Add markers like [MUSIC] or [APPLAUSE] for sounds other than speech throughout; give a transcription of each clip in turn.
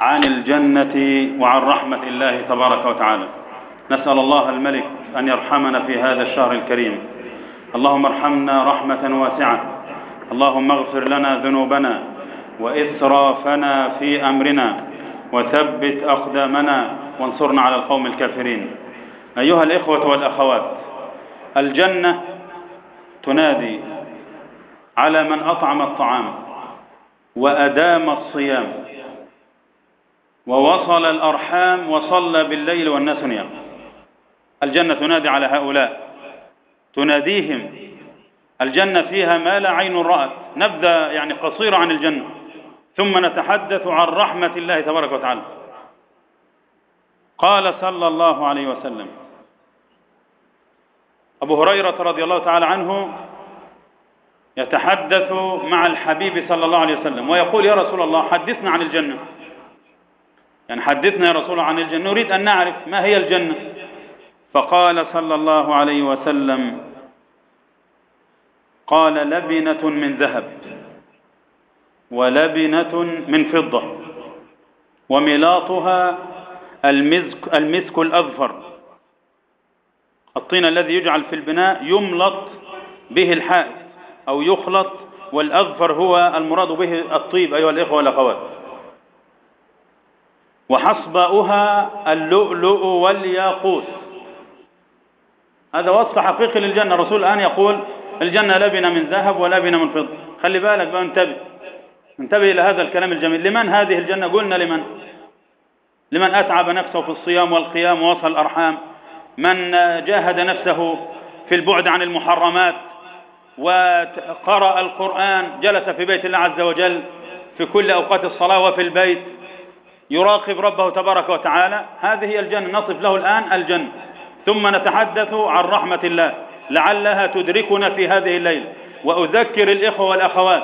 عن الجنة وعن رحمة الله تبارك وتعالى. نسأل الله الملك أن يرحمنا في هذا الشهر الكريم. اللهم ارحمنا رحمة واسعة. اللهم اغفر لنا ذنوبنا وإسرافنا في أمرنا وثبت أقدامنا وانصرنا على القوم الكافرين. أيها الإخوة والأخوات الجنة تنادي على من أطعم الطعام وأدام الصيام. ووصل الأرحام وصلى بالليل والناس نيام الجنة تنادي على هؤلاء. تناديهم. الجنة فيها ما لا عين رأت. نبدأ يعني قصيرة عن الجنة. ثم نتحدث عن رحمة الله تبارك وتعالى. قال صلى الله عليه وسلم. أبو هريرة رضي الله تعالى عنه يتحدث مع الحبيب صلى الله عليه وسلم ويقول يا رسول الله حدثنا عن الجنة. يعني حدثنا يا رسول الله عن الجنة نريد أن نعرف ما هي الجنة. فقال صلى الله عليه وسلم قال لبنة من ذهب ولبنة من فضة وملاطها المسك, المسك الأظفر. الطين الذي يجعل في البناء يملط به الحائط أو يخلط والأظفر هو المراد به الطيب أيها الإخوة والأخوات. وحصباؤها اللؤلؤ والياقوت. هذا وصف حقيقي للجنة. الرسول الآن يقول الجنة لبنة من ذهب ولبنة من فضة. خلي بالك بقى انتبه. انتبه إلى هذا الكلام الجميل. لمن هذه الجنة؟ قلنا لمن؟ لمن أتعب نفسه في الصيام والقيام ووصل الأرحام. من جاهد نفسه في البعد عن المحرمات وقرأ القرآن جلس في بيت الله عز وجل في كل أوقات الصلاة وفي البيت. يراقب ربه تبارك وتعالى. هذه هي الجنة. نصف له الآن الجنة. ثم نتحدث عن رحمة الله. لعلها تدركنا في هذه الليلة. وأذكر الإخوة والأخوات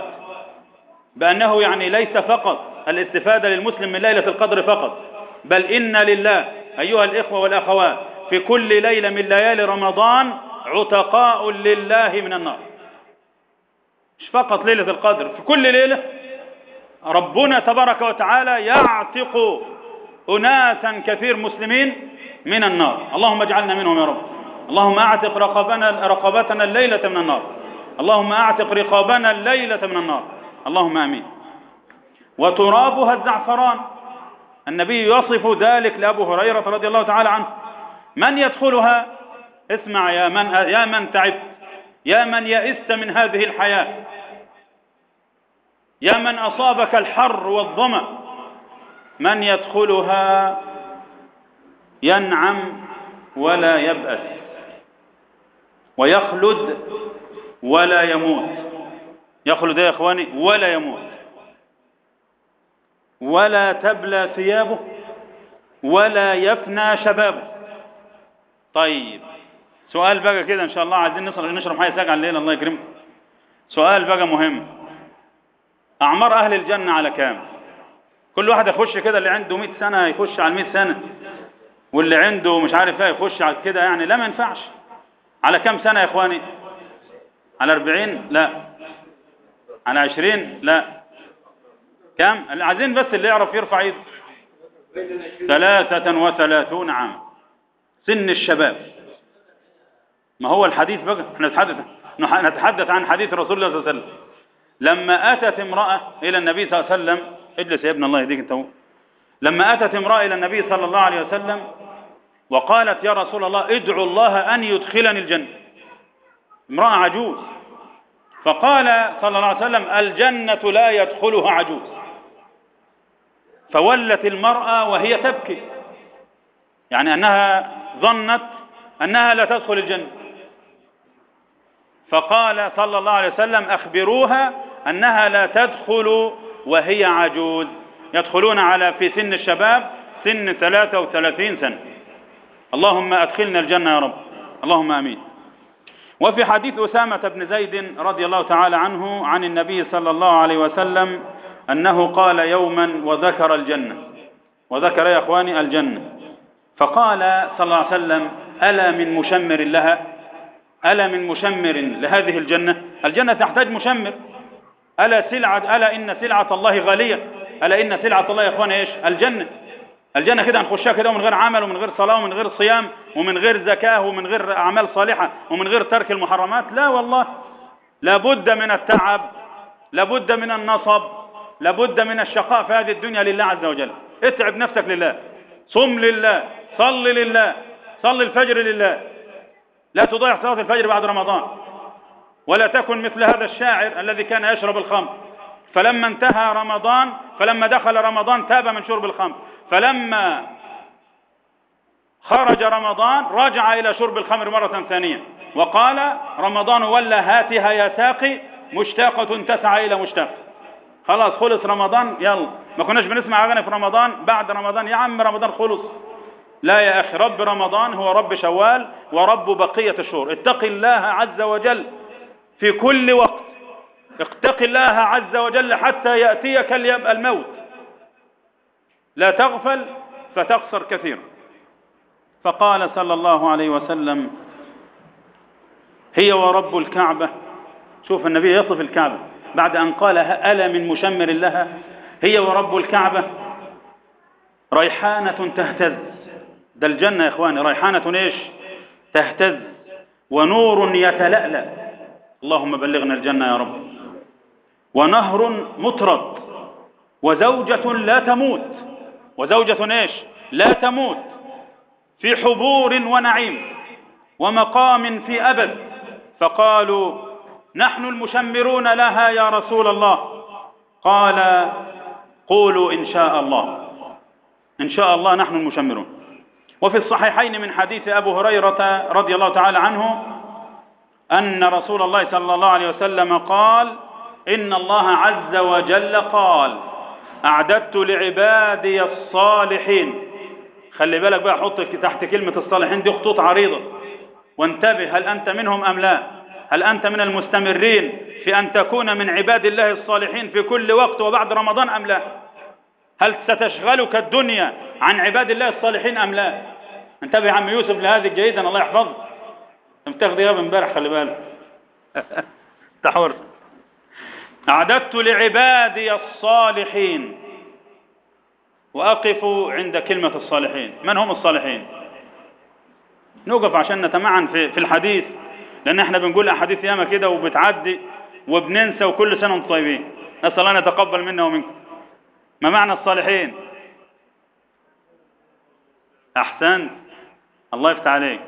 بأنه يعني ليس فقط الاستفادة للمسلم من ليلة القدر فقط بل إن لله أيها الإخوة والأخوات في كل ليلة من ليالي رمضان عتقاء لله من النار. مش فقط ليلة القدر؟ في كل ليلة ربنا تبارك وتعالى يعتق أناسا كثير مسلمين من النار. اللهم اجعلنا منهم يا رب. اللهم أعتق رقبنا رقبتنا الليلة من النار. اللهم أعتق رقابنا الليلة من النار. اللهم آمين. وترابها الزعفران. النبي يصف ذلك لأبو هريرة رضي الله تعالى عنه. من يدخلها؟ اسمع يا من يا من تعبت يا من يئست من هذه الحياة. يا من أصابك الحر والظمأ من يدخلها ينعم ولا يبأس ويخلد ولا يموت. يخلد يا إخواني ولا يموت. ولا تبلى ثيابه ولا يفنى شبابه. طيب سؤال بقى كده إن شاء الله عايزين نشرب حاجة ساقعة الليلة الله يكرمك. سؤال بقى مهم. أعمار أهل الجنة على كام؟ كل واحد يخش كده اللي عنده 100 سنة يخش على 100 سنة واللي عنده مش عارف إيه يخش على كده يعني لا ما ينفعش. على كام سنة يا إخواني؟ على 40 لا. على 20 لا. كم عايزين بس اللي يعرف يرفع إيده. ثلاثة وثلاثون عام. سن الشباب. ما هو الحديث بقى؟ إحنا نتحدث نتحدث عن حديث رسول الله صلى الله عليه وسلم. لما أتت امرأة إلى النبي صلى الله عليه وسلم اجلس يا ابن الله يهديك أنت. لما أتت امرأة إلى النبي صلى الله عليه وسلم وقالت يا رسول الله ادعو الله أن يدخلني الجنة. امرأة عجوز. فقال صلى الله عليه وسلم الجنة لا يدخلها عجوز. فولت المرأة وهي تبكي. يعني أنها ظنت أنها لا تدخل الجنة. فقال صلى الله عليه وسلم أخبروها أنها لا تدخل وهي عجوز. يدخلون على في سن الشباب سن 33 سنة. اللهم أدخلنا الجنة يا رب. اللهم أمين. وفي حديث أسامة بن زيد رضي الله تعالى عنه عن النبي صلى الله عليه وسلم أنه قال يوما وذكر الجنة. وذكر يا أخواني الجنة. فقال صلى الله عليه وسلم ألا من مشمر لها؟ ألا من مشمر لهذه الجنة؟ الجنة تحتاج مشمر. ألا سلعة ألا إن سلعة الله غالية. ألا إن سلعة الله يا إخواني إيش؟ الجنة. الجنة كده هنخشها كده ومن غير عمل ومن غير صلاة ومن غير صيام ومن غير زكاة ومن غير أعمال صالحة ومن غير ترك المحرمات؟ لا والله. لابد من التعب لابد من النصب لابد من الشقاء في هذه الدنيا لله عز وجل. اتعب نفسك لله. صم لله. صل لله. صل الفجر لله. لا تضيع صلاة الفجر بعد رمضان ولا تكن مثل هذا الشاعر الذي كان يشرب الخمر. فلما انتهى رمضان فلما دخل رمضان تاب من شرب الخمر. فلما خرج رمضان رجع إلى شرب الخمر مرة ثانية وقال رمضان ولا هاتها يا ساقي مشتاقة تسعى إلى مشتاق. خلاص خلص رمضان يلا. ما كناش بنسمع أغاني في رمضان بعد رمضان يا عم رمضان خلص. لا يا أخي رب رمضان هو رب شوال ورب بقية الشهور. اتق الله عز وجل في كل وقت. اتق الله عز وجل حتى يأتيك الموت. لا تغفل فتخسر كثيرا. فقال صلى الله عليه وسلم هي ورب الكعبة. شوف النبي يصف الكعبة. بعد أن قال ألا من مشمر لها هي ورب الكعبة. ريحانة تهتز. ده الجنة يا إخواني ريحانة إيش؟ تهتز ونور يتلألأ. اللهم بلغنا الجنة يا رب. ونهر مطرد وزوجة لا تموت. وزوجة إيش؟ لا تموت. في حبور ونعيم ومقام في أبد. فقالوا نحن المشمرون لها يا رسول الله. قال قولوا إن شاء الله. إن شاء الله نحن المشمرون. وفي الصحيحين من حديث أبو هريرة رضي الله تعالى عنه أن رسول الله صلى الله عليه وسلم قال إن الله عز وجل قال أعددت لعبادي الصالحين. خلي بالك بقى حط تحت كلمة الصالحين دي خطوط عريضة. وانتبه هل أنت منهم أم لا؟ هل أنت من المستمرين في أن تكون من عباد الله الصالحين في كل وقت وبعد رمضان أم لا؟ هل ستشغلك الدنيا عن عباد الله الصالحين أم لا؟ انتبه عم يوسف لهذه جيدا الله يحفظك. بتاخد اياه امبارح خلي بالك. [LAUGHS] تحور. أعددت لعبادي الصالحين وأقف عند كلمة الصالحين. من هم الصالحين؟ نوقف عشان نتمعن في, في الحديث لأن إحنا بنقول أحاديث ياما كده وبتعدي وبننسى وكل سنة وأنتم طيبين. نسأل الله أن يتقبل منا ومنكم. ما معنى الصالحين؟ أحسنت. الله يفتح عليك.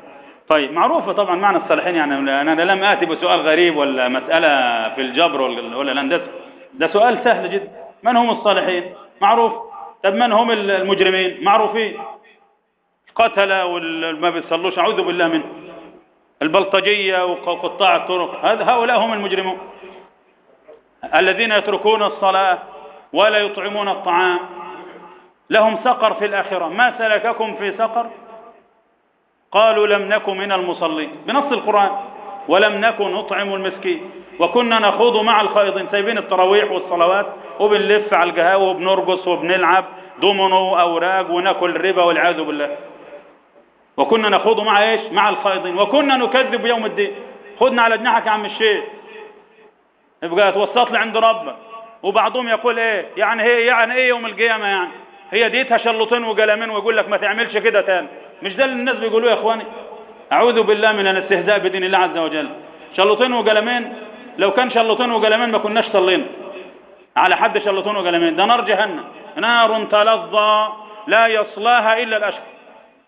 طيب معروفة طبعا معنى الصالحين يعني أنا لم آتي بسؤال غريب ولا مسألة في الجبر ولا الهندسة ده سؤال سهل جدا. من هم الصالحين؟ معروف. طب من هم المجرمين؟ معروفين. قتل وما بيصلوش أعوذ بالله منه. البلطجية وقطاع الطرق هؤلاء هم المجرمون. الذين يتركون الصلاة. ولا يطعمون الطعام. لهم سقر في الآخرة. ما سلككم في سقر؟ قالوا لم نكن من المصلين. بنص القرآن. ولم نكن نطعم المسكين. وكنا نخوض مع الخائضين. سايبين التراويح والصلوات. وبنلف على القهاوي وبنرقص وبنلعب. دومينو أوراق وناكل ربا والعياذ بالله. وكنا نخوض مع إيش؟ مع الخائضين. وكنا نكذب يوم الدين. خدنا على جناحك يا عم الشيخ. يبقى توسط لي عند ربك. وبعضهم يقول إيه يعني هي يعني إيه يوم القيامة يعني؟ هي ديتها شلطين وقلمين ويقول لك ما تعملش كده تاني. مش ده اللي الناس بيقولوه يا إخواني؟ أعوذ بالله من الاستهزاء بدين الله عز وجل. شلطين وقلمين لو كان شلطين وقلمين ما كناش صلينا. على حد شلطين وقلمين. ده نار جهنم. نار تلظى لا يصلاها إلا الأشقى.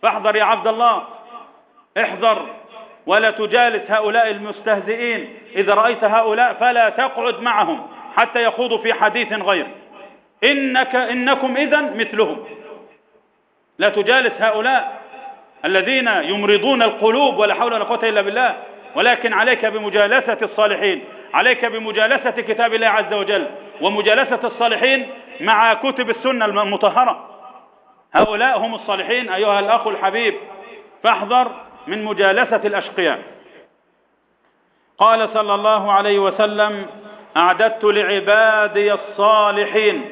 فاحذر يا عبد الله. احذر. ولا تجالس هؤلاء المستهزئين. إذا رأيت هؤلاء فلا تقعد معهم. حتى يخوضوا في حديث غير. إنك إنكم إذا مثلهم. لا تجالس هؤلاء الذين يمرضون القلوب ولا حول ولا قوة إلا بالله. ولكن عليك بمجالسة الصالحين. عليك بمجالسة كتاب الله عز وجل. ومجالسة الصالحين مع كتب السنة المطهرة. هؤلاء هم الصالحين أيها الأخ الحبيب. فاحذر من مجالسة الأشقياء. قال صلى الله عليه وسلم أعددت لعبادي الصالحين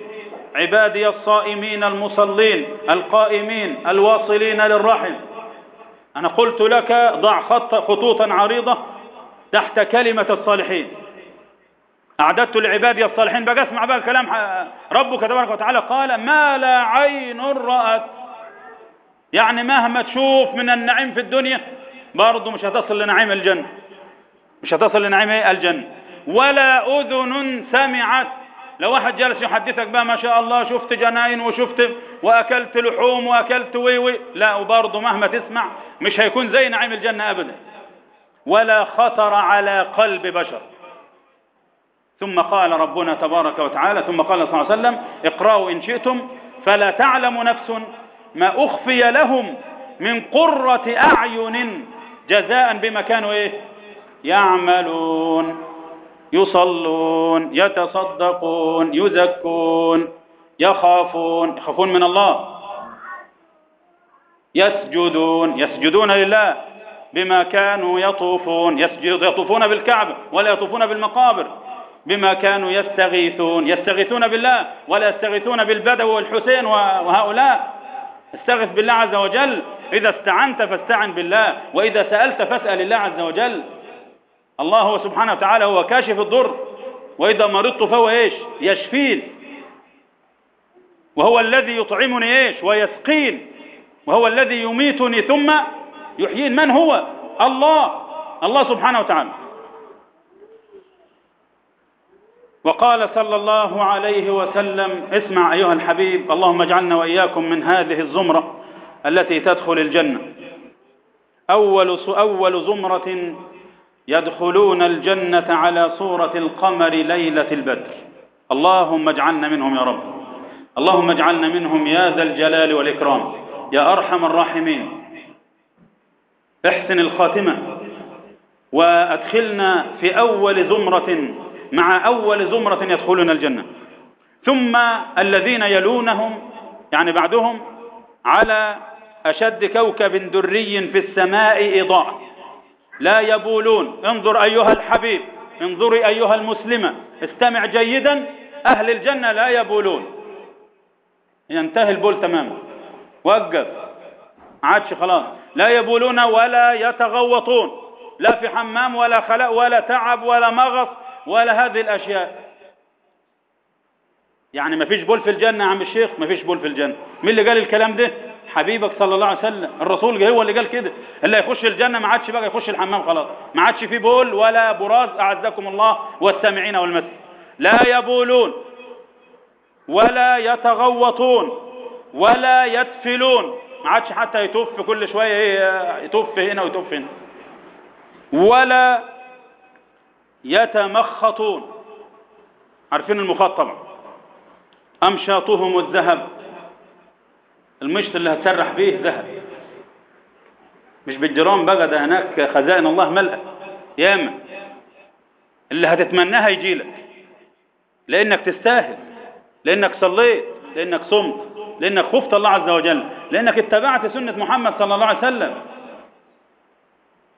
عبادي الصائمين المصلين القائمين الواصلين للرحم. أنا قلت لك ضع خط خطوطا عريضة تحت كلمة الصالحين. أعددت لعبادي الصالحين. بقى اسمع بقى كلام ربك تبارك وتعالى قال ما لا عين رأت. يعني مهما تشوف من النعيم في الدنيا برضه مش هتصل لنعيم الجنة. مش هتصل لنعيم الجنة. ولا أذن سمعت. لو واحد جالس يحدثك بقى ما شاء الله شفت جناين وشفت وأكلت لحوم وأكلت ويوي لا وبرضه مهما تسمع مش هيكون زي نعيم الجنة أبدا. ولا خطر على قلب بشر. ثم قال ربنا تبارك وتعالى ثم قال صلى الله عليه وسلم اقرأوا إن شئتم فلا تعلم نفس ما أخفي لهم من قرة أعين جزاء بما كانوا إيه؟ يعملون. يصلون يتصدقون يزكون يخافون يخافون من الله. يسجدون يسجدون لله بما كانوا يطوفون يسجد يطوفون بالكعبة ولا يطوفون بالمقابر. بما كانوا يستغيثون يستغيثون بالله ولا يستغيثون بالبدو والحسين وهؤلاء. استغث بالله عز وجل. إذا استعنت فاستعن بالله وإذا سألت فاسأل الله عز وجل. الله هو سبحانه وتعالى هو كاشف الضر وإذا مرضت فهو إيش؟ يشفين. وهو الذي يطعمني إيش؟ ويسقين. وهو الذي يميتني ثم يحيين. من هو؟ الله. الله سبحانه وتعالى. وقال صلى الله عليه وسلم اسمع أيها الحبيب اللهم اجعلنا وإياكم من هذه الزمرة التي تدخل الجنة. أول أول زمرة يدخلون الجنة على صورة القمر ليلة البدر. اللهم اجعلنا منهم يا رب. اللهم اجعلنا منهم يا ذا الجلال والإكرام. يا أرحم الراحمين. احسن الخاتمة. وأدخلنا في أول زمرة مع أول زمرة يدخلون الجنة. ثم الذين يلونهم يعني بعدهم على أشد كوكب دري في السماء إضاءة. لا يبولون. انظر أيها الحبيب انظري أيها المسلمة. استمع جيدا أهل الجنة لا يبولون. ينتهي البول تماما. وقف. عادش خلاص. لا يبولون ولا يتغوطون. لا في حمام ولا خلاء ولا تعب ولا مغص ولا هذه الأشياء. يعني ما فيش بول في الجنة يا عم الشيخ؟ ما فيش بول في الجنة. مين اللي قال الكلام ده؟ حبيبك صلى الله عليه وسلم الرسول هو اللي قال كده اللي يخش الجنة ما عادش بقى يخش الحمام خلاص ما عادش فيه بول ولا براز أعزكم الله والسامعين والمسجد لا يبولون ولا يتغوطون ولا يتفلون ما عادش حتى يتوف كل شوية يتوف هنا ويتوف هنا. ولا يتمخطون. عارفين المخاط أمشاطهم الذهب. المشط اللي هتسرح به ذهب. مش بالجرام بقى ده هناك خزائن الله ملأ. ياما. اللي هتتمناها يجي لك. لأنك تستاهل. لأنك صليت. لأنك صمت. لأنك خفت الله عز وجل. لأنك اتبعت سنة محمد صلى الله عليه وسلم.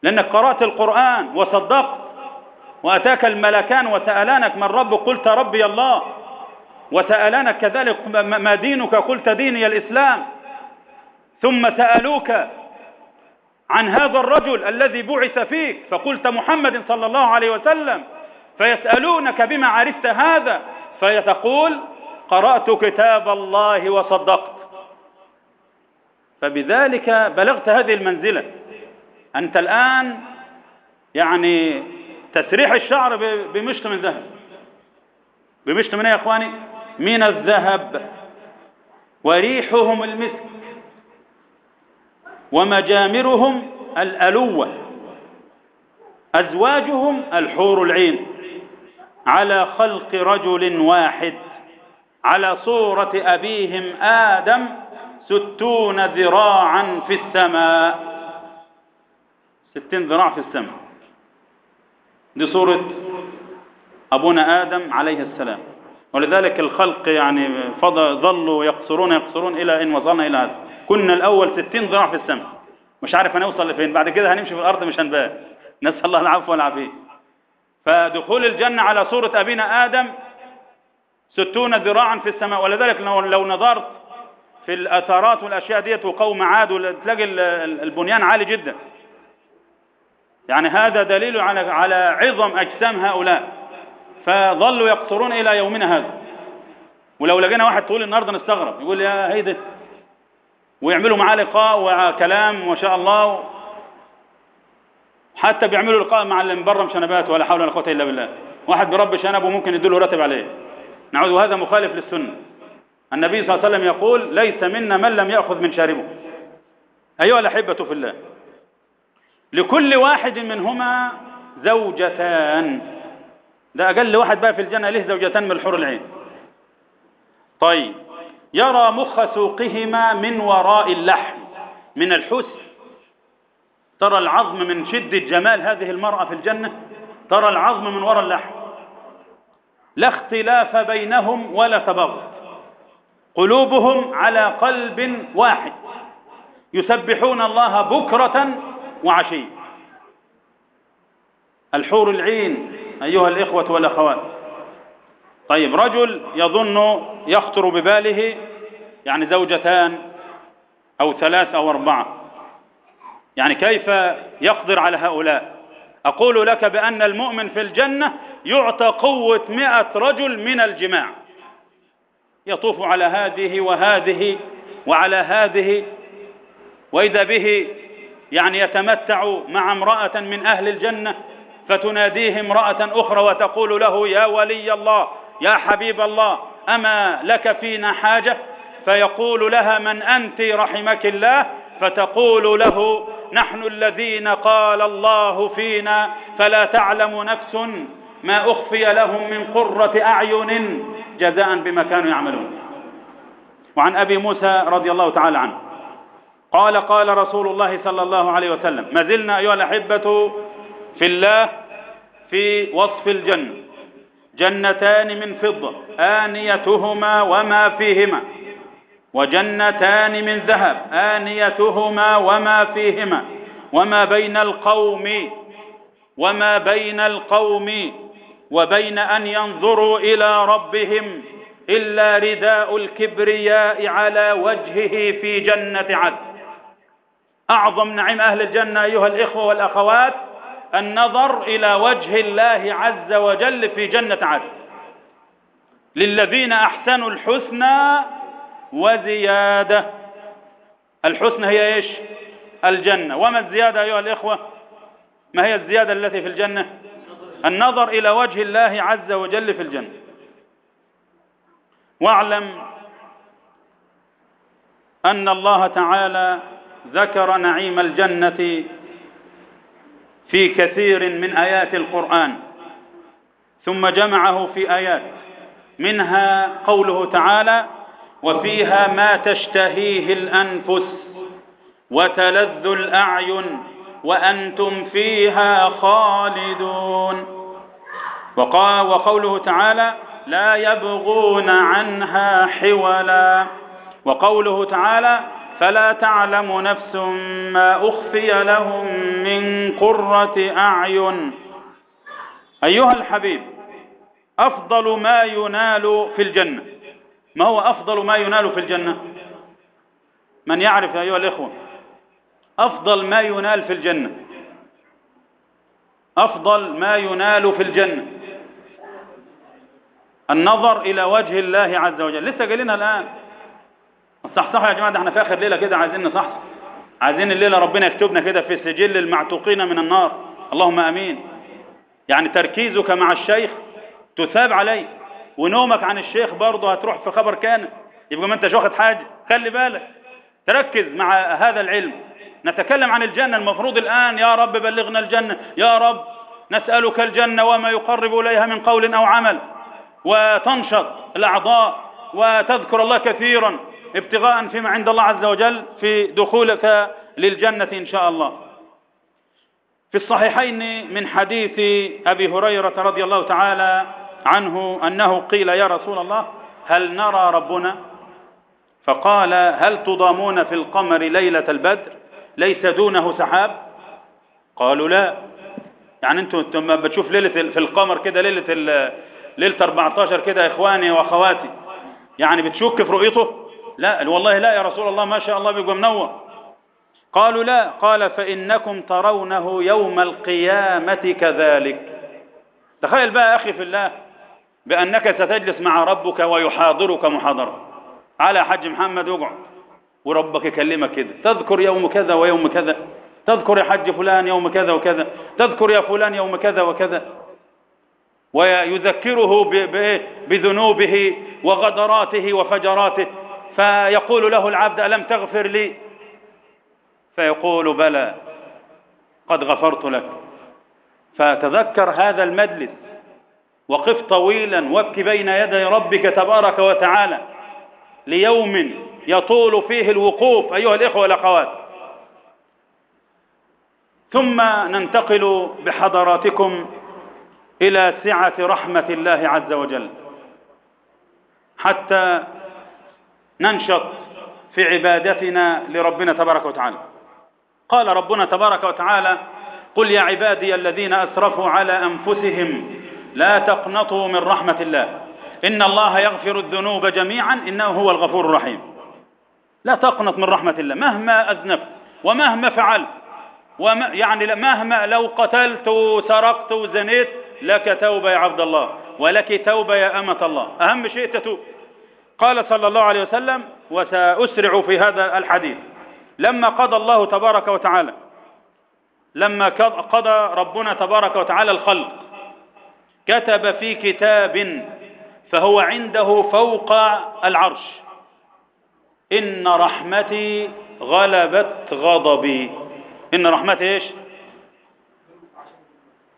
لأنك قرأت القرآن وصدقت. وأتاك الملكان وسألانك من ربك قلت ربي الله. وسألانك كذلك ما دينك؟ قلت ديني الإسلام. ثم سألوك عن هذا الرجل الذي بعث فيك فقلت محمد صلى الله عليه وسلم فيسألونك بما عرفت هذا فيتقول قرأت كتاب الله وصدقت. فبذلك بلغت هذه المنزلة. أنت الآن يعني تسريح الشعر بمشط من ذهب. بمشط من إيه يا إخواني؟ من الذهب وريحهم المسك ومجامرهم الألوة أزواجهم الحور العين على خلق رجل واحد على صورة أبيهم آدم ستون ذراعا في السماء ستين ذراع في السماء دي صورة أبونا آدم عليه السلام ولذلك الخلق يعني ظلوا يقصرون يقصرون إلى إن وصلنا إلى هذا. كنا الأول ستين ذراع في السماء. مش عارف هنوصل لفين. بعد كده هنمشي في الأرض مش هنبان نسأل الله العفو والعافية. فدخول الجنة على صورة أبينا آدم ستون ذراعا في السماء. ولذلك لو نظرت في الأثارات والأشياء ديت وقوم عاد تلاقي البنيان عالي جدا. يعني هذا دليل على على عظم أجسام هؤلاء. فظلوا يقصرون إلى يومنا هذا. ولو لقينا واحد طول النهارده نستغرب يقول يا هيدا ويعملوا معاه لقاء وكلام ما شاء الله حتى بيعملوا لقاء مع اللي من بره مشنبات ولا حول ولا قوة إلا بالله. واحد برب شنب وممكن يديله راتب عليه. نعوذ هذا مخالف للسنة. النبي صلى الله عليه وسلم يقول ليس منا من لم يأخذ من شاربه. أيها الأحبة في الله لكل واحد منهما زوجتان. ده أقل واحد بقى في الجنة له زوجتان من الحور العين. طيب. يرى مخ سوقهما من وراء اللحم من الحسن. ترى العظم من شدة جمال هذه المرأة في الجنة؟ ترى العظم من وراء اللحم. لا اختلاف بينهم ولا تبغض قلوبهم على قلب واحد. يسبحون الله بكرة وعشي الحور العين أيها الإخوة والأخوات. طيب رجل يظن يخطر بباله يعني زوجتان أو ثلاث أو أربعة. يعني كيف يقدر على هؤلاء؟ أقول لك بأن المؤمن في الجنة يعطى قوة مئة رجل من الجماع. يطوف على هذه وهذه وعلى هذه وإذا به يعني يتمتع مع امرأة من أهل الجنة فتناديه امرأة أخرى وتقول له يا ولي الله يا حبيب الله أما لك فينا حاجة؟ فيقول لها من أنت رحمك الله؟ فتقول له نحن الذين قال الله فينا فلا تعلم نفس ما أخفي لهم من قرة أعين جزاء بما كانوا يعملون. وعن أبي موسى رضي الله تعالى عنه. قال قال رسول الله صلى الله عليه وسلم ما زلنا أيها الأحبة في الله في وصف الجنة. جنتان من فضة آنيتهما وما فيهما. وجنتان من ذهب آنيتهما وما فيهما. وما بين القوم وما بين القوم وبين أن ينظروا إلى ربهم إلا رداء الكبرياء على وجهه في جنة عدن. أعظم نعيم أهل الجنة أيها الإخوة والأخوات النظر إلى وجه الله عز وجل في جنة عدن. للذين أحسنوا الحسنى وزيادة. الحسنى هي إيش؟ الجنة. وما الزيادة أيها الإخوة؟ ما هي الزيادة التي في الجنة؟ النظر إلى وجه الله عز وجل في الجنة. واعلم أن الله تعالى ذكر نعيم الجنة في كثير من آيات القرآن ثم جمعه في آيات منها قوله تعالى وفيها ما تشتهيه الأنفس وتلذ الأعين وأنتم فيها خالدون وقوله تعالى لا يبغون عنها حولا وقوله تعالى فلا تعلم نفس ما أخفي لهم من قرة أعين. أيها الحبيب أفضل ما ينال في الجنة. ما هو أفضل ما ينال في الجنة؟ من يعرف أيها الإخوة أفضل ما ينال في الجنة. أفضل ما ينال في الجنة. النظر إلى وجه الله عز وجل. لسه قايلينها الآن صحصحوا يا جماعة ده إحنا في آخر ليلة كده عايزين نصحصح. عايزين الليلة ربنا يكتبنا كده في سجل المعتوقين من النار. اللهم أمين. يعني تركيزك مع الشيخ تثاب عليه ونومك عن الشيخ برضه هتروح في خبر كان. يبقى ما انتش واخد حاجة. خلي بالك. تركز مع هذا العلم. نتكلم عن الجنة. المفروض الآن يا رب بلغنا الجنة. يا رب نسألك الجنة وما يقرب إليها من قول أو عمل. وتنشط الأعضاء وتذكر الله كثيرا. ابتغاء فيما عند الله عز وجل في دخولك للجنة إن شاء الله. في الصحيحين من حديث أبي هريرة رضي الله تعالى عنه أنه قيل يا رسول الله هل نرى ربنا؟ فقال هل تضامون في القمر ليلة البدر؟ ليس دونه سحاب؟ قالوا لا. يعني أنتم لما بتشوف ليلة في القمر كده ليلة ليلة 14 كده إخواني وأخواتي. يعني بتشك في رؤيته؟ لا والله لا يا رسول الله ما شاء الله بيبقى منور. قالوا لا قال فإنكم ترونه يوم القيامة كذلك. تخيل بقى أخي في الله بأنك ستجلس مع ربك ويحاضرك محاضرة. على حج محمد اقعد وربك يكلمك كده. تذكر يوم كذا ويوم كذا. تذكر يا حج فلان يوم كذا وكذا. تذكر يا فلان يوم كذا وكذا. ويذكره بذنوبه وغدراته وفجراته. فيقول له العبد ألم تغفر لي؟ فيقول بلى قد غفرت لك. فتذكر هذا المجلس وقف طويلا وابك بين يدي ربك تبارك وتعالى ليوم يطول فيه الوقوف أيها الإخوة والأخوات. ثم ننتقل بحضراتكم إلى سعة رحمة الله عز وجل. حتى ننشط في عبادتنا لربنا تبارك وتعالى. قال ربنا تبارك وتعالى قل يا عبادي الذين أسرفوا على أنفسهم لا تقنطوا من رحمة الله. إن الله يغفر الذنوب جميعا إنه هو الغفور الرحيم. لا تقنط من رحمة الله. مهما أذنبت ومهما فعلت وما يعني مهما لو قتلت وسرقت وزنيت لك توبة يا عبد الله ولك توبة يا أمة الله. أهم شيء تتوب. قال صلى الله عليه وسلم وسأسرع في هذا الحديث. لما قضى الله تبارك وتعالى لما قضى ربنا تبارك وتعالى الخلق كتب في كتاب فهو عنده فوق العرش إن رحمتي غلبت غضبي. إن رحمتي إيش؟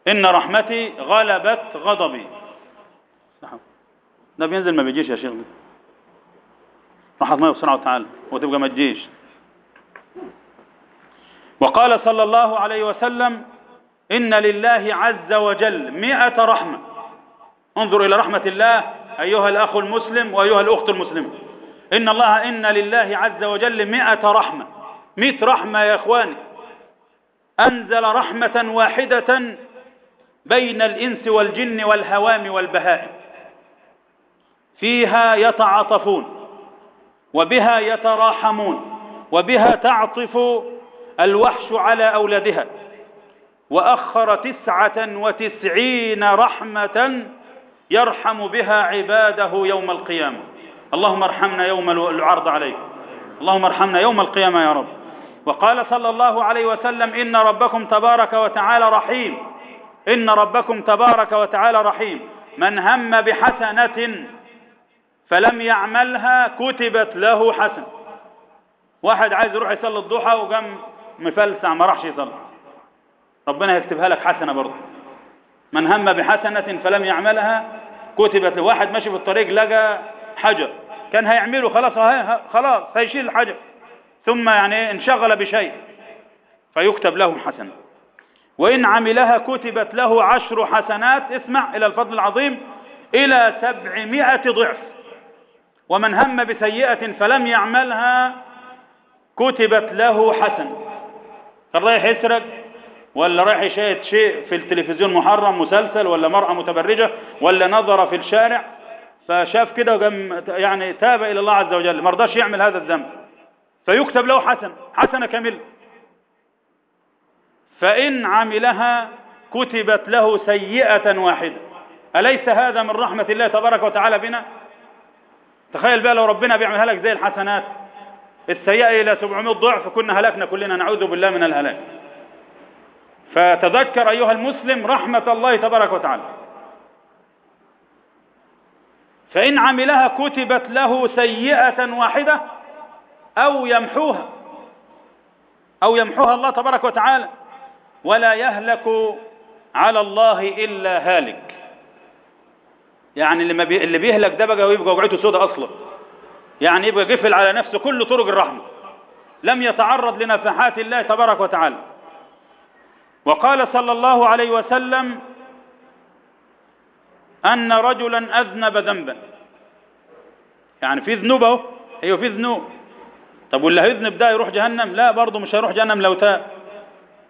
إن رحمتي غلبت غضبي. ده بينزل ما بيجيش يا شيخ. رحمة الله سبحانه وتعالى وتبقى ما تجيش. وقال صلى الله عليه وسلم إن لله عز وجل مئة رحمة. انظر إلى رحمة الله أيها الأخ المسلم وأيها الأخت المسلمة. إن الله إن لله عز وجل مئة رحمة. مئة رحمة يا إخواني. أنزل رحمة واحدة بين الإنس والجن والهوام والبهائم. فيها يتعاطفون. وبها يتراحمون وبها تعطف الوحش على أولادها. وأخر تسعة وتسعين رحمة يرحم بها عباده يوم القيامة. اللهم ارحمنا يوم العرض عليك. اللهم ارحمنا يوم القيامة يا رب. وقال صلى الله عليه وسلم إن ربكم تبارك وتعالى رحيم. إن ربكم تبارك وتعالى رحيم. من هم بحسنة فلم يعملها كتبت له حسن. واحد عايز يروح يصلي الضحى وقام مفلسع ما راحش يصلي. ربنا يكتبها لك حسنة برضه. من هم بحسنة فلم يعملها كتبت له. واحد ماشي في الطريق لقى حجر. كان هيعمله خلاص خلاص هيشيل الحجر. ثم يعني انشغل بشيء. فيكتب له حسنة. وإن عملها كتبت له عشر حسنات اسمع إلى الفضل العظيم إلى سبعمائة ضعف. ومن هم بسيئة فلم يعملها كتبت له حسنة كان رايح يسرق ولا رايح يشاهد شيء في التلفزيون محرم مسلسل ولا مرأة متبرجة ولا نظر في الشارع؟ فشاف كده يعني تاب إلى الله عز وجل ما رضاش يعمل هذا الذنب. فيكتب له حسن حسنة كاملة فإن عملها كتبت له سيئة واحدة. أليس هذا من رحمة الله تبارك وتعالى بنا؟ تخيل بقى لو ربنا بيعملها لك زي الحسنات. السيئة إلى 700 ضعف كنا هلكنا كلنا نعوذ بالله من الهلاك. فتذكر أيها المسلم رحمة الله تبارك وتعالى. فإن عملها كتبت له سيئة واحدة أو يمحوها أو يمحوها الله تبارك وتعالى ولا يهلك على الله إلا هالك. يعني اللي, بي... اللي بيهلك ده بقى ويبقى وقعته سودة أصلا. يعني يبقى قفل على نفسه كل طرق الرحمة. لم يتعرض لنفحات الله تبارك وتعالى. وقال صلى الله عليه وسلم أن رجلا أذنب ذنبا. يعني في ذنوب اهو أيوه في ذنوب. طب واللي هيذنب ده يروح جهنم؟ لا برضه مش هيروح جهنم لو تاب.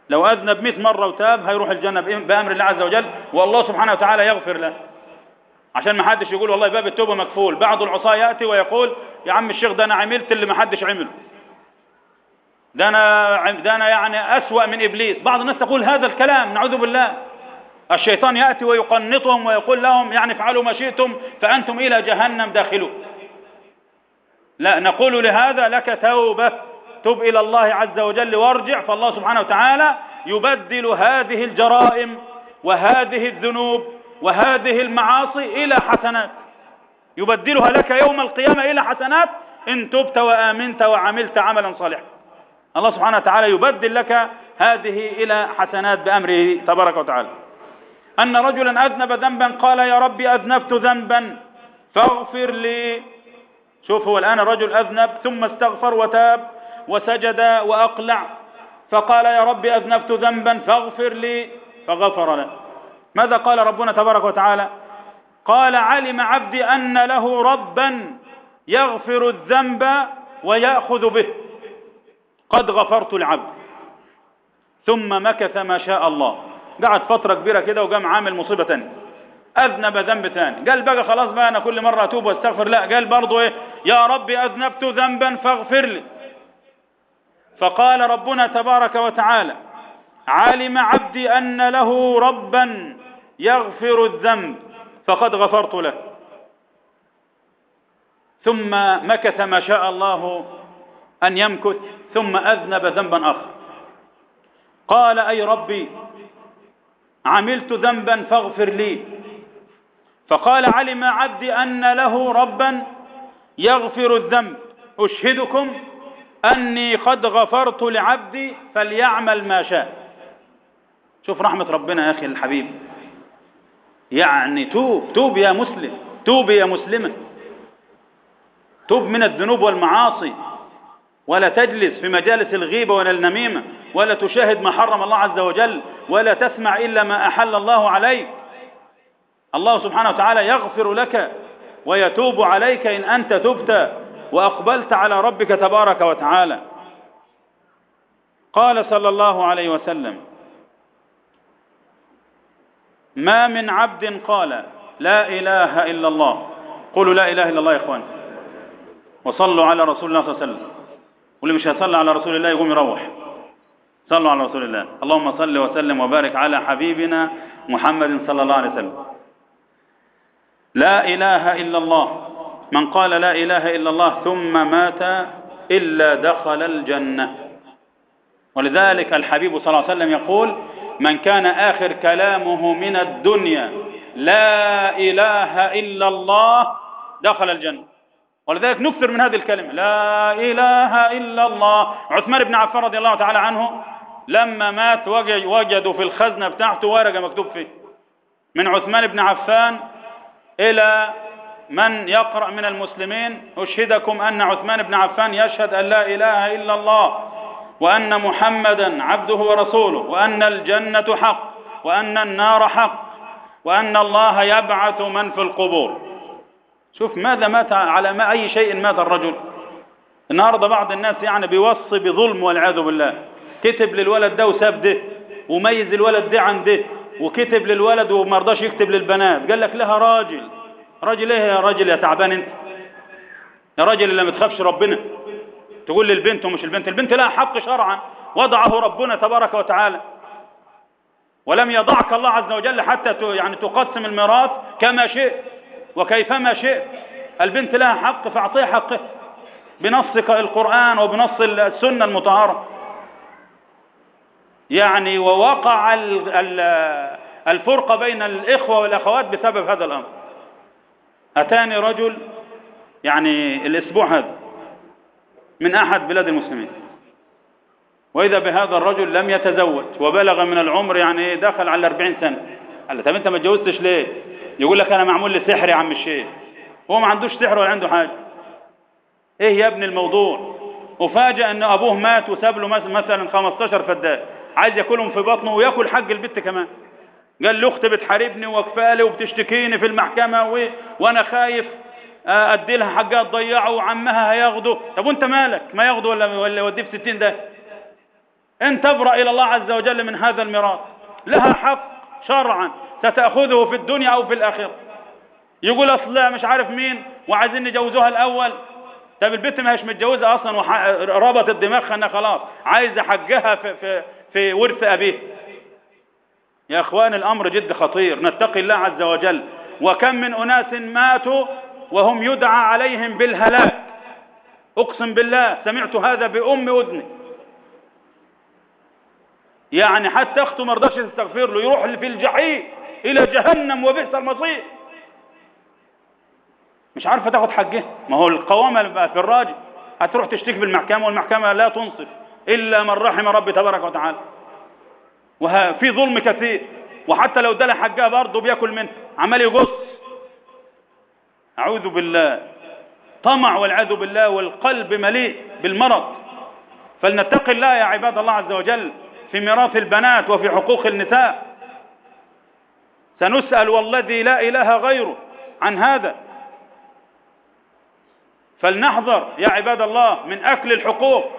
لو أذنب 100 مرة وتاب هيروح الجنة بأمر الله عز وجل والله سبحانه وتعالى يغفر له. عشان ما حدش يقول والله باب التوبة مكفول. بعض العصاة يأتي ويقول يا عم الشيخ ده أنا عملت اللي ما حدش عمله. ده أنا, ده أنا يعني أسوأ من إبليس. بعض الناس تقول هذا الكلام نعوذ بالله. الشيطان يأتي ويقنطهم ويقول لهم يعني افعلوا ما شئتم فأنتم إلى جهنم داخلون. لا نقول لهذا لك توبة. تب إلى الله عز وجل وارجع فالله سبحانه وتعالى يبدل هذه الجرائم وهذه الذنوب وهذه المعاصي إلى حسنات. يبدلها لك يوم القيامة إلى حسنات إن تبت وآمنت وعملت عملا صالحا. الله سبحانه وتعالى يبدل لك هذه إلى حسنات بأمره تبارك وتعالى. أن رجلا أذنب ذنبا قال يا ربي أذنبت ذنبا فاغفر لي. شوف هو الآن الرجل أذنب ثم استغفر وتاب وسجد وأقلع. فقال يا ربي أذنبت ذنبا فاغفر لي. فغفر له. ماذا قال ربنا تبارك وتعالى؟ قال علم عبدي أن له ربا يغفر الذنب ويأخذ به. قد غفرت العبد ثم مكث ما شاء الله. قعد فترة كبيرة كده وقام عامل مصيبة تانية. أذنب ذنب ثاني قال بقى خلاص بقى أنا كل مرة أتوب وأستغفر. لا قال برضه إيه؟ يا ربي أذنبت ذنبا فاغفر لي. فقال ربنا تبارك وتعالى علم عبدي أن له ربا يغفر الذنب فقد غفرت له. ثم مكث ما شاء الله أن يمكث ثم أذنب ذنبا آخر. قال أي ربي عملت ذنبا فاغفر لي. فقال علم عبدي أن له ربا يغفر الذنب. أشهدكم أني قد غفرت لعبدي فليعمل ما شاء. شوف رحمة ربنا يا أخي الحبيب. يعني توب توب يا مسلم توب يا مسلمة. توب من الذنوب والمعاصي. ولا تجلس في مجالس الغيبة ولا النميمة. ولا تشاهد ما حرم الله عز وجل. ولا تسمع إلا ما أحل الله عليك. الله سبحانه وتعالى يغفر لك ويتوب عليك إن أنت تبت وأقبلت على ربك تبارك وتعالى. قال صلى الله عليه وسلم ما من عبد قال لا إله إلا الله. قولوا لا إله إلا الله يا إخوان. وصلوا على رسول الله صلى الله عليه وسلم. واللي مش هيصلي على رسول الله يقوم يروح. صلوا على رسول الله. اللهم صل وسلم وبارك على حبيبنا محمد صلى الله عليه وسلم. لا إله إلا الله. من قال لا إله إلا الله ثم مات إلا دخل الجنة. ولذلك الحبيب صلى الله عليه وسلم يقول من كان آخر كلامه من الدنيا لا إله إلا الله دخل الجنة. ولذلك نكثر من هذه الكلمة لا إله إلا الله. عثمان بن عفان رضي الله تعالى عنه لما مات وجدوا في الخزنة بتاعته ورقة مكتوب فيه. من عثمان بن عفان إلى من يقرأ من المسلمين أشهدكم أن عثمان بن عفان يشهد أن لا إله إلا الله. وأن محمدا عبده ورسوله وأن الجنة حق وأن النار حق وأن الله يبعث من في القبور. شوف ماذا مات على ما أي شيء مات الرجل. النهاردة بعض الناس يعني بيوصي بظلم والعياذ بالله. كتب للولد ده وساب ده وميز الولد ده عن ده وكتب للولد وما رضاش يكتب للبنات. قال لك لها راجل. راجل إيه يا راجل يا تعبان أنت؟ يا راجل اللي ما تخافش ربنا. تقول للبنت ومش البنت. البنت لها حق شرعا. وضعه ربنا تبارك وتعالى. ولم يضعك الله عز وجل حتى يعني تقسم الميراث كما شئت وكيفما شئت. البنت لها حق فاعطيها حقه. بنص القرآن وبنص السنة المطهرة. يعني ووقع الفرقة بين الإخوة والأخوات بسبب هذا الأمر. أتاني رجل يعني الأسبوع هذا. من أحد بلاد المسلمين. وإذا بهذا الرجل لم يتزوج وبلغ من العمر يعني دخل على 40 سنة. قال له طب أنت ما اتجوزتش ليه؟ يقول لك أنا معمول لي سحر يا عم الشيخ. هو ما عندوش سحر ولا عنده حاجة. إيه يا ابن الموضوع؟ وفاجأ أن أبوه مات وساب له مثلا 15 فدان. عايز ياكلهم في بطنه وياكل حق البت كمان. قال له أختي بتحاربني وكفالي وبتشتكيني في المحكمة و... وأنا خايف. أدي لها حقها تضيعه وعمها هياخده. طب وأنت مالك؟ ما ياخده ولا ولا يوديه في 60 ده؟ أنت أبرأ إلى الله عز وجل من هذا الميراث. لها حق شرعا. ستأخذه في الدنيا أو في الآخرة. يقول أصل مش عارف مين وعايزين نجوزوها الأول. طب البنت ما هيش متجوزة أصلا وربطت دماغها إنها خلاص. عايزة حقها في في في ورث أبيه. يا إخوان الأمر جد خطير. نتقي الله عز وجل. وكم من أناس ماتوا وهم يدعى عليهم بالهلاك. أقسم بالله سمعت هذا بأم أذني. يعني حتى اخته ما رضاش تستغفر له يروح في الجحيم إلى جهنم وبئس المصير. مش عارفة تاخد حقها ما هو القوامة بقى في الراجل. هتروح تشتكي في المحكمه والمحكمة لا تنصف إلا من رحم ربي تبارك وتعالى. وفي ظلم كثير. وحتى لو ادالها حقها برضه بياكل منه. عمال يقص. أعوذ بالله. طمع والعياذ بالله والقلب مليء بالمرض. فلنتقي الله يا عباد الله عز وجل في ميراث البنات وفي حقوق النساء. سنسأل والذي لا إله غيره عن هذا. فلنحذر يا عباد الله من أكل الحقوق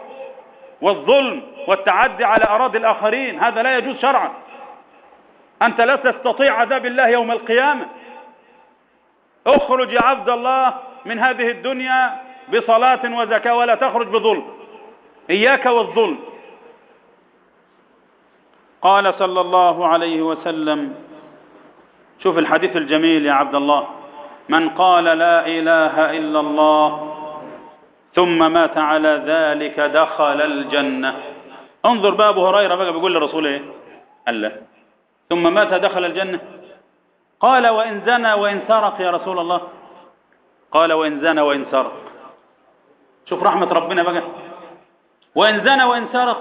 والظلم والتعدي على أراضي الآخرين. هذا لا يجوز شرعا. أنت لا تستطيع عذاب الله يوم القيامة. اخرج يا عبد الله من هذه الدنيا بصلاة وزكاة ولا تخرج بظلم. إياك والظلم. قال صلى الله عليه وسلم شوف الحديث الجميل يا عبد الله. من قال لا إله إلا الله ثم مات على ذلك دخل الجنة. انظر بقى ابو هريرة بقى بيقول للرسول إيه؟ قال له. ثم مات دخل الجنة. قال وإن زنى وإن سرق يا رسول الله. قال وإن زنى وإن سرق. شوف رحمة ربنا بقى. وإن زنى وإن سرق.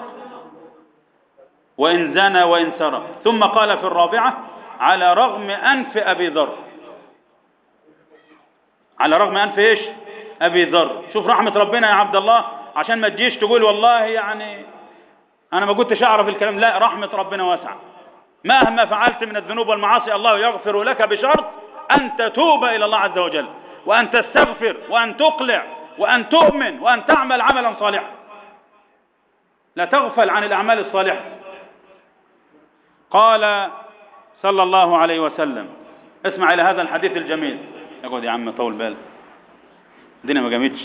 وإن زنى وإن سرق. ثم قال في الرابعة على رغم أنف أبي ذر. على رغم أنف إيش؟ أبي ذر. شوف رحمة ربنا يا عبد الله عشان ما تجيش تقول والله يعني أنا ما كنتش أعرف الكلام. لا رحمة ربنا واسعة. مهما فعلت من الذنوب والمعاصي الله يغفر لك بشرط أن تتوب إلى الله عز وجل وأن تستغفر وأن تقلع وأن تؤمن وأن تعمل عملا صالحا. لا تغفل عن الأعمال الصالحة. قال صلى الله عليه وسلم اسمع إلى هذا الحديث الجميل. يقول يا عم طول بالك الدنيا ما جامتش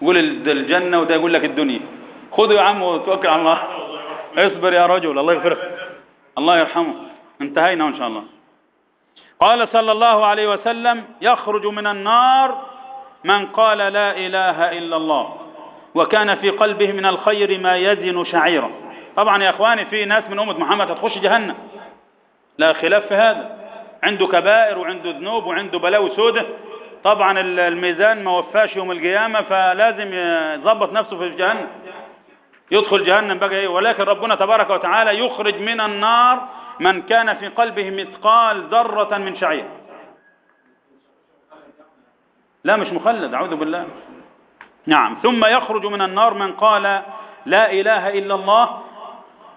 قول الجنة وده يقول لك الدنيا. خذوا يا عم وتوكل على الله. اصبر يا رجل الله يغفرك. الله يرحمه. انتهينا إن شاء الله. قال صلى الله عليه وسلم يخرج من النار من قال لا إله إلا الله وكان في قلبه من الخير ما يزن شعيرا طبعا يا إخواني في ناس من أمة محمد هتخش جهنم. لا خلاف في هذا. عنده كبائر وعنده ذنوب وعنده بلاوي سودة طبعا الميزان ما وفاش يوم القيامة فلازم يظبط نفسه في جهنم. يدخل جهنم بقى إيه؟ ولكن ربنا تبارك وتعالى يخرج من النار من كان في قلبه مثقال ذرة من شعير. لا مش مخلد أعوذ بالله. نعم. ثم يخرج من النار من قال لا إله إلا الله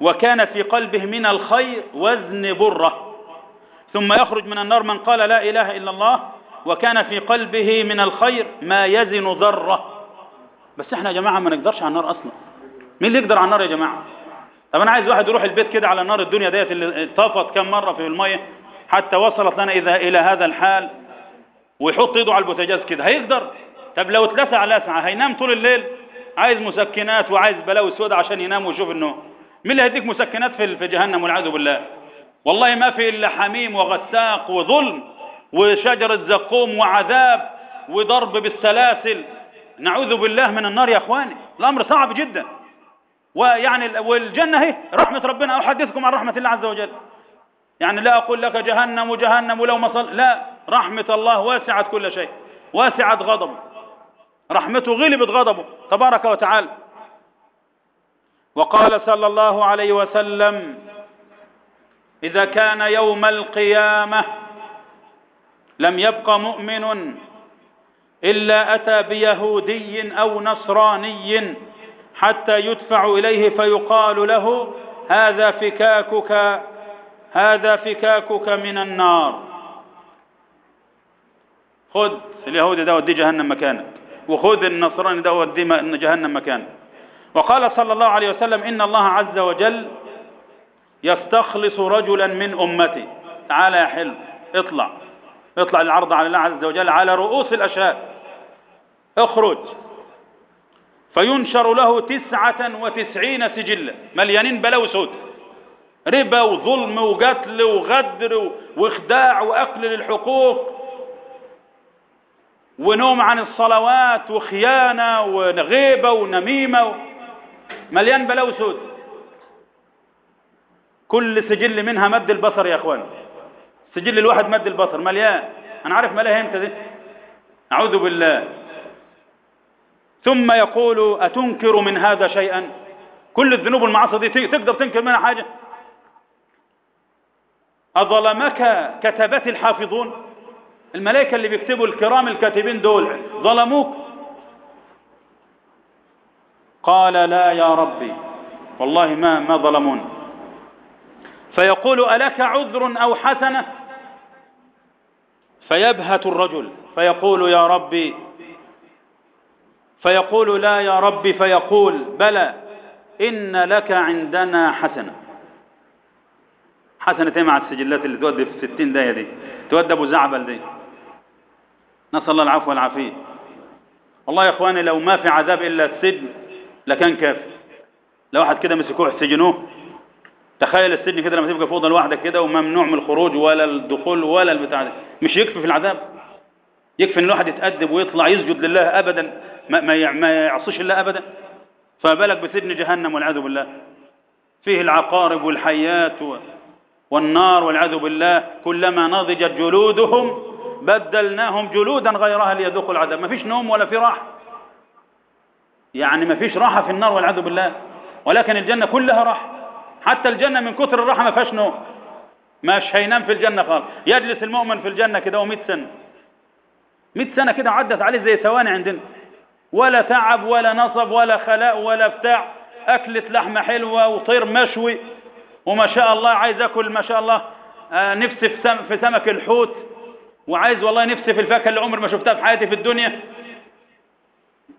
وكان في قلبه من الخير وزن برة ثم يخرج من النار من قال لا إله إلا الله وكان في قلبه من الخير ما يزن ذرة. بس إحنا يا جماعة ما نقدرش على النار أصلا. مين اللي يقدر على النار يا جماعة؟ طب أنا عايز واحد يروح البيت كده على نار الدنيا ديت اللي طفت كم مرة في المية حتى وصلت لنا إذا إلى هذا الحال ويحط إيده على البوتاجاز كده هيقدر؟ طب لو اتلسع لسعة هينام طول الليل؟ عايز مسكنات وعايز بلاوي سوداء عشان ينام ويشوف النوم مين اللي هيديك مسكنات في في جهنم والعياذ بالله؟ والله ما في إلا حميم وغساق وظلم وشجرة زقوم وعذاب وضرب بالسلاسل. نعوذ بالله من النار يا إخواني. الأمر صعب جدا. ويعني والجنة هي رحمة ربنا أحدثكم عن رحمة الله عز وجل. يعني لا أقول لك جهنم وجهنم ولو ما صل لا رحمة الله واسعت كل شيء. واسعت غضبه. رحمته غلبت غضبه تبارك وتعالى. وقال صلى الله عليه وسلم إذا كان يوم القيامة لم يبق مؤمن إلا أتى بيهودي أو نصراني حتى يدفع إليه فيقال له هذا فكاكك هذا فكاكك من النار. خذ اليهودي ده ودي جهنم مكانك. وخذ النصراني ده ودي جهنم مكانك. وقال صلى الله عليه وسلم إن الله عز وجل يستخلص رجلا من أمتي. تعال يا حلو اطلع. اطلع العرض على الله عز وجل على رؤوس الأشهاد. اخرج. فينشر له تسعة وتسعين سجلة مليانين بلاو سود ربا وظلم وقتل وغدر وخداع وأكل للحقوق. ونوم عن الصلوات وخيانة وغيبة ونميمة. مليان بلاوي سود كل سجل منها مد البصر يا إخوان. سجل الواحد مد البصر. مليان. أنا عارف ملاها إمتى دي. أعوذ بالله. ثم يقول أتنكر من هذا شيئا؟ كل الذنوب والمعاصي دي تقدر تنكر منها حاجة؟ أظلمك كتبت الحافظون؟ الملائكة اللي بيكتبوا الكرام الكاتبين دول ظلموك؟ قال لا يا ربي والله ما ما ظلمون فيقول ألك عذر أو حسنة؟ فيبهت الرجل فيقول يا ربي فيقول لا يا ربي فيقول بلى إن لك عندنا حسنة. حسنة إيه مع السجلات اللي تودي في الستين داية دي؟ تودي أبو زعبل دي. نسأل الله العفو والعافية. والله يا إخواني لو ما في عذاب إلا السجن لكان كافي لو واحد كده مسكوه سجنوه تخيل السجن كده لما تبقى في أوضة لوحدك كده وممنوع من الخروج ولا الدخول ولا البتاع ده. مش يكفي في العذاب. يكفي إن الواحد يتأدب ويطلع يسجد لله ابدا. ما, ما, ما يعصيش الله ابدا. فبالك بسجن جهنم والعياذ بالله. فيه العقارب والحيات والنار والعياذ بالله. كلما نضجت جلودهم بدلناهم جلودا غيرها ليذوقوا العذاب. ما فيش نوم ولا في راحة. يعني ما فيش راحة في النار والعياذ بالله. ولكن الجنة كلها راحة. حتى الجنة من كثر الراحة ما فيهاش نوم. مش هينام في الجنة خالص. يجلس المؤمن في الجنة كده و100 سنة. 100 سنة كده عدت عليه زي ثواني عندنا. ولا تعب ولا نصب ولا خلاء ولا بتاع. أكلة لحمة حلوة وطير مشوي. وما شاء الله عايز أكل ما شاء الله آه نفسي في, في سمك الحوت. وعايز والله نفسي في الفاكهة اللي عمر ما شفتها في حياتي في الدنيا.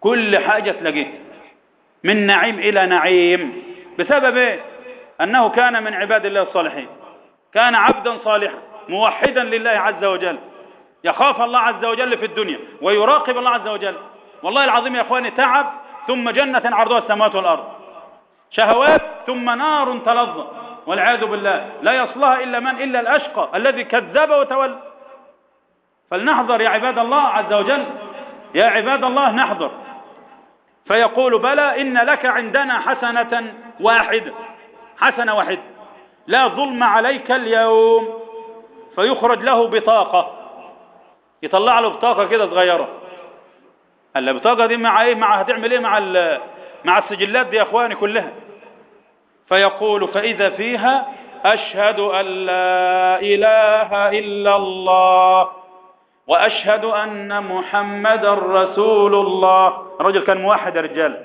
كل حاجة تلاقيت من نعيم إلى نعيم. بسبب إيه؟ أنه كان من عباد الله الصالحين. كان عبدا صالحا موحدا لله عز وجل. يخاف الله عز وجل في الدنيا ويراقب الله عز وجل. والله العظيم يا أخواني تعب ثم جنة عرضها السماوات والأرض. شهوات ثم نار تلظى. والعياذ بالله لا يصلها إلا من؟ إلا الأشقى الذي كذب وتولى. فلنحذر يا عباد الله عز وجل. يا عباد الله نحذر. فيقول بلى إن لك عندنا حسنة واحدة. حسنة واحدة. لا ظلم عليك اليوم. فيخرج له بطاقة. يطلع له بطاقة كده صغيرة. قال البطاقة دي مع إيه؟ مع هتعمل إيه؟ مع مع السجلات دي يا إخواني كلها. فيقول فإذا فيها أشهد أن لا إله إلا الله وأشهد أن محمد رسول الله. الرجل كان موحد يا رجال.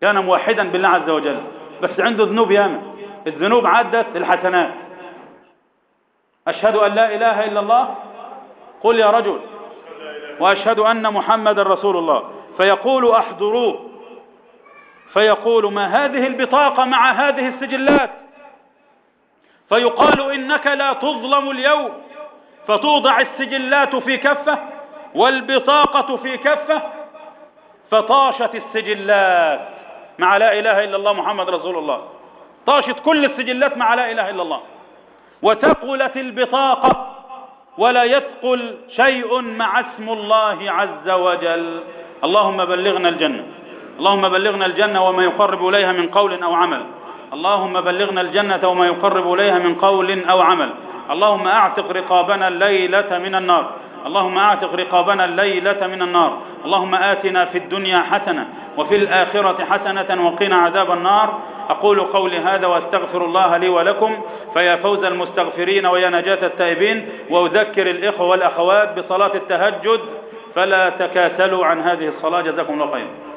كان موحدا بالله عز وجل. بس عنده ذنوب ياما. الذنوب عدت الحسنات. أشهد أن لا إله إلا الله. قل يا رجل. وأشهد أن محمد رسول الله. فيقول أحضروه فيقول ما هذه البطاقة مع هذه السجلات؟ فيقال إنك لا تظلم اليوم. فتوضع السجلات في كفة والبطاقة في كفة فطاشت السجلات مع لا إله إلا الله محمد رسول الله. طاشت كل السجلات مع لا إله إلا الله. وتقلت البطاقة ولا يثقل شيء مع اسم الله عز وجل. اللهم بلغنا الجنة. اللهم بلغنا الجنة وما يقرب إليها من قول أو عمل. اللهم بلغنا الجنة وما يقرب إليها من قول أو عمل. اللهم أعتق رقابنا الليلة من النار. اللهم أعتق رقابنا الليلة من النار. اللهم آتنا في الدنيا حسنة وفي الآخرة حسنة وقنا عذاب النار. أقول قولي هذا وأستغفر الله لي ولكم فيا فوز المستغفرين ويا نجاة التائبين. وأذكر الإخوة والأخوات بصلاة التهجد فلا تكاسلوا عن هذه الصلاة. جزاكم الله خيرا